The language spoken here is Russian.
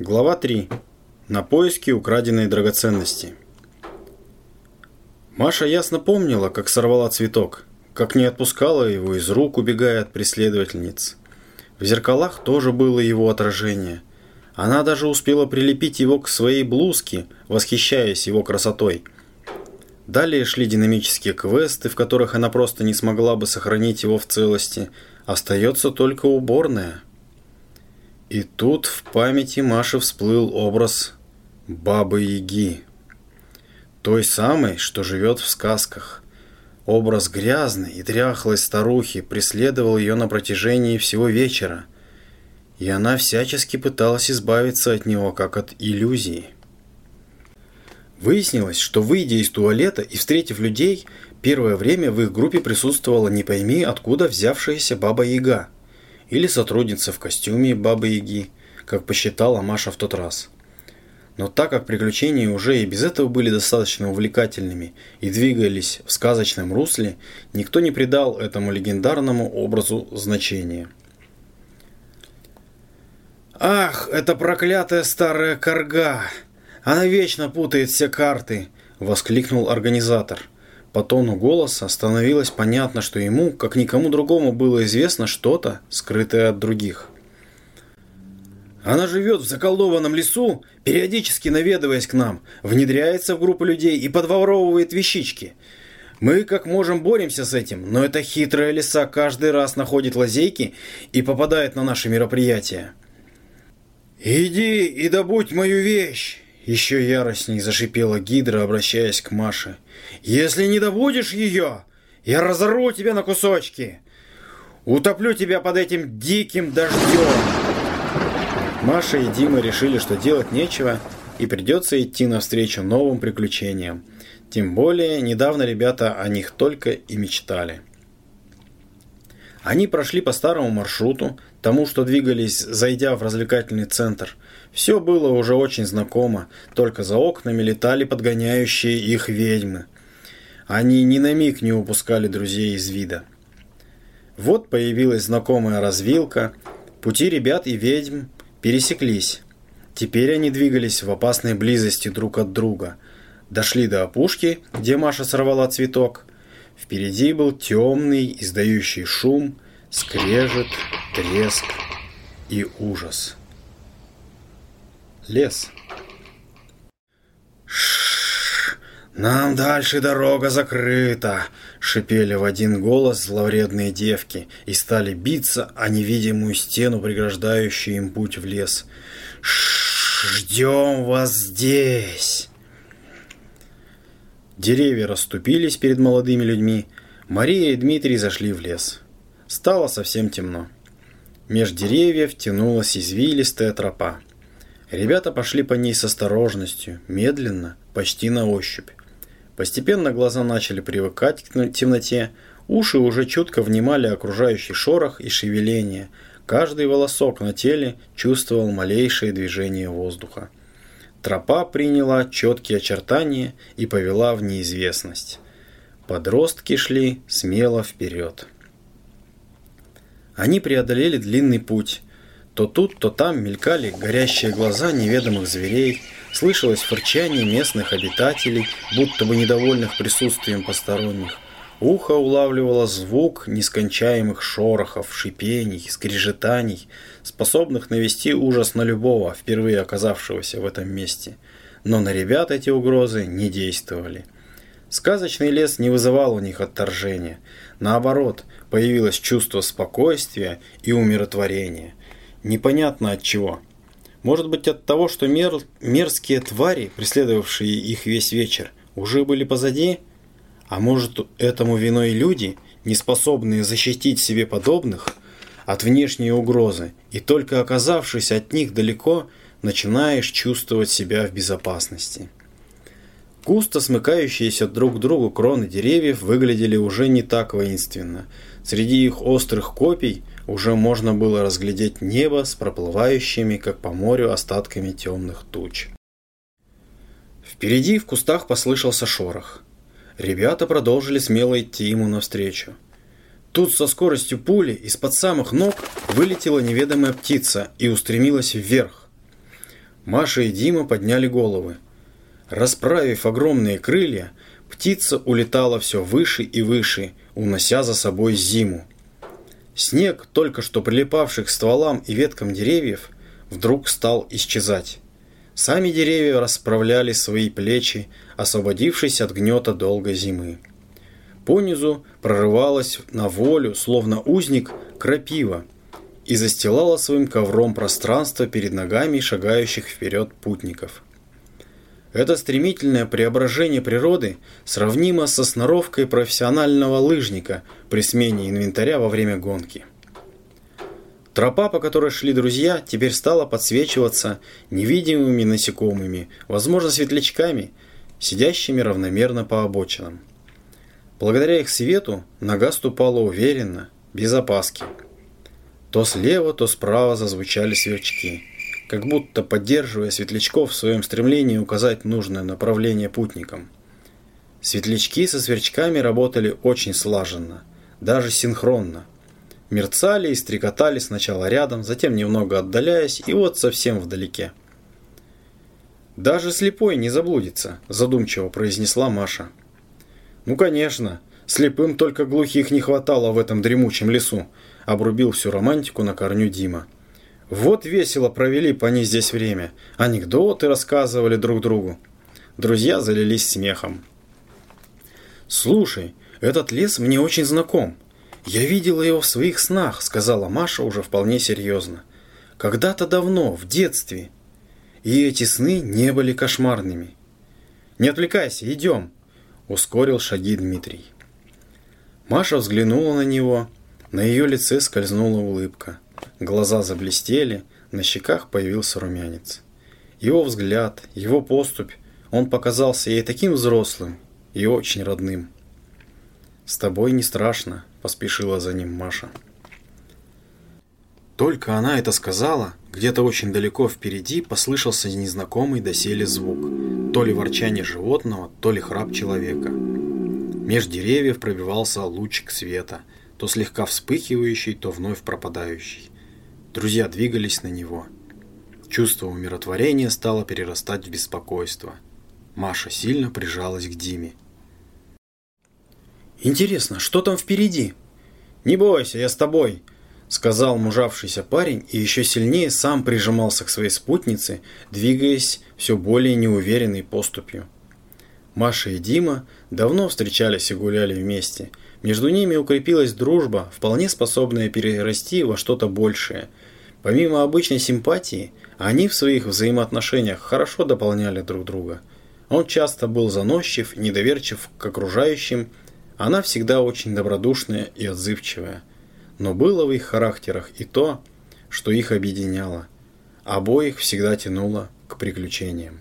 Глава 3. На поиски украденной драгоценности. Маша ясно помнила, как сорвала цветок, как не отпускала его из рук, убегая от преследовательниц. В зеркалах тоже было его отражение. Она даже успела прилепить его к своей блузке, восхищаясь его красотой. Далее шли динамические квесты, в которых она просто не смогла бы сохранить его в целости. Остается только уборная – и тут в памяти Маши всплыл образ Бабы-Яги. Той самой, что живет в сказках. Образ грязной и дряхлой старухи преследовал ее на протяжении всего вечера, и она всячески пыталась избавиться от него, как от иллюзии. Выяснилось, что выйдя из туалета и встретив людей, первое время в их группе присутствовала не пойми откуда взявшаяся Баба-Яга – или сотрудница в костюме Бабы-Яги, как посчитала Маша в тот раз. Но так как приключения уже и без этого были достаточно увлекательными и двигались в сказочном русле, никто не придал этому легендарному образу значения. «Ах, это проклятая старая корга! Она вечно путает все карты!» – воскликнул организатор – по тону голоса становилось понятно, что ему, как никому другому, было известно что-то, скрытое от других. Она живет в заколдованном лесу, периодически наведываясь к нам, внедряется в группу людей и подворовывает вещички. Мы как можем боремся с этим, но эта хитрая лиса каждый раз находит лазейки и попадает на наши мероприятия. «Иди и добудь мою вещь!» Еще яростней зашипела Гидра, обращаясь к Маше. «Если не добудешь ее, я разорву тебя на кусочки! Утоплю тебя под этим диким дождем!» Маша и Дима решили, что делать нечего, и придется идти навстречу новым приключениям. Тем более, недавно ребята о них только и мечтали. Они прошли по старому маршруту, тому, что двигались, зайдя в развлекательный центр – все было уже очень знакомо, только за окнами летали подгоняющие их ведьмы. Они ни на миг не упускали друзей из вида. Вот появилась знакомая развилка, пути ребят и ведьм пересеклись. Теперь они двигались в опасной близости друг от друга. Дошли до опушки, где Маша сорвала цветок. Впереди был темный, издающий шум, скрежет, треск и ужас лес. Шш, нам дальше дорога закрыта, шипели в один голос зловредные девки и стали биться о невидимую стену, преграждающую им путь в лес. Шш, ждем вас здесь. Деревья расступились перед молодыми людьми. Мария и Дмитрий зашли в лес. Стало совсем темно. Меж деревьев тянулась извилистая тропа. Ребята пошли по ней с осторожностью, медленно, почти на ощупь. Постепенно глаза начали привыкать к темноте, уши уже чутко внимали окружающий шорох и шевеление. Каждый волосок на теле чувствовал малейшее движение воздуха. Тропа приняла четкие очертания и повела в неизвестность. Подростки шли смело вперед. Они преодолели длинный путь, то тут, то там мелькали горящие глаза неведомых зверей, слышалось фырчание местных обитателей, будто бы недовольных присутствием посторонних. Ухо улавливало звук нескончаемых шорохов, шипений, скрежетаний, способных навести ужас на любого, впервые оказавшегося в этом месте. Но на ребят эти угрозы не действовали. Сказочный лес не вызывал у них отторжения. Наоборот, появилось чувство спокойствия и умиротворения. Непонятно от чего. Может быть от того, что мер... мерзкие твари, преследовавшие их весь вечер, уже были позади? А может этому виной люди, не способные защитить себе подобных от внешней угрозы, и только оказавшись от них далеко, начинаешь чувствовать себя в безопасности. Густо смыкающиеся друг к другу кроны деревьев выглядели уже не так воинственно. Среди их острых копий – уже можно было разглядеть небо с проплывающими, как по морю, остатками темных туч. Впереди в кустах послышался шорох. Ребята продолжили смело идти ему навстречу. Тут со скоростью пули из-под самых ног вылетела неведомая птица и устремилась вверх. Маша и Дима подняли головы. Расправив огромные крылья, птица улетала все выше и выше, унося за собой зиму. Снег, только что прилипавший к стволам и веткам деревьев, вдруг стал исчезать. Сами деревья расправляли свои плечи, освободившись от гнета долгой зимы. Понизу прорывалась на волю, словно узник, крапива и застилала своим ковром пространство перед ногами шагающих вперед путников. Это стремительное преображение природы сравнимо со сноровкой профессионального лыжника при смене инвентаря во время гонки. Тропа, по которой шли друзья, теперь стала подсвечиваться невидимыми насекомыми, возможно, светлячками, сидящими равномерно по обочинам. Благодаря их свету нога ступала уверенно, без опаски. То слева, то справа зазвучали сверчки – как будто поддерживая светлячков в своем стремлении указать нужное направление путникам. Светлячки со сверчками работали очень слаженно, даже синхронно. Мерцали и стрекотали сначала рядом, затем немного отдаляясь, и вот совсем вдалеке. «Даже слепой не заблудится», – задумчиво произнесла Маша. «Ну, конечно, слепым только глухих не хватало в этом дремучем лесу», – обрубил всю романтику на корню Дима. Вот весело провели по ней здесь время. Анекдоты рассказывали друг другу. Друзья залились смехом. «Слушай, этот лес мне очень знаком. Я видела его в своих снах», — сказала Маша уже вполне серьезно. «Когда-то давно, в детстве. И эти сны не были кошмарными». «Не отвлекайся, идем», — ускорил шаги Дмитрий. Маша взглянула на него. На ее лице скользнула улыбка. Глаза заблестели, на щеках появился румянец. Его взгляд, его поступь, он показался ей таким взрослым и очень родным. «С тобой не страшно», – поспешила за ним Маша. Только она это сказала, где-то очень далеко впереди послышался незнакомый доселе звук. То ли ворчание животного, то ли храп человека. Меж деревьев пробивался лучик света, то слегка вспыхивающий, то вновь пропадающий. Друзья двигались на него. Чувство умиротворения стало перерастать в беспокойство. Маша сильно прижалась к Диме. «Интересно, что там впереди?» «Не бойся, я с тобой», — сказал мужавшийся парень и еще сильнее сам прижимался к своей спутнице, двигаясь все более неуверенной поступью. Маша и Дима давно встречались и гуляли вместе. Между ними укрепилась дружба, вполне способная перерасти во что-то большее. Помимо обычной симпатии, они в своих взаимоотношениях хорошо дополняли друг друга. Он часто был заносчив, недоверчив к окружающим, она всегда очень добродушная и отзывчивая. Но было в их характерах и то, что их объединяло. Обоих всегда тянуло к приключениям.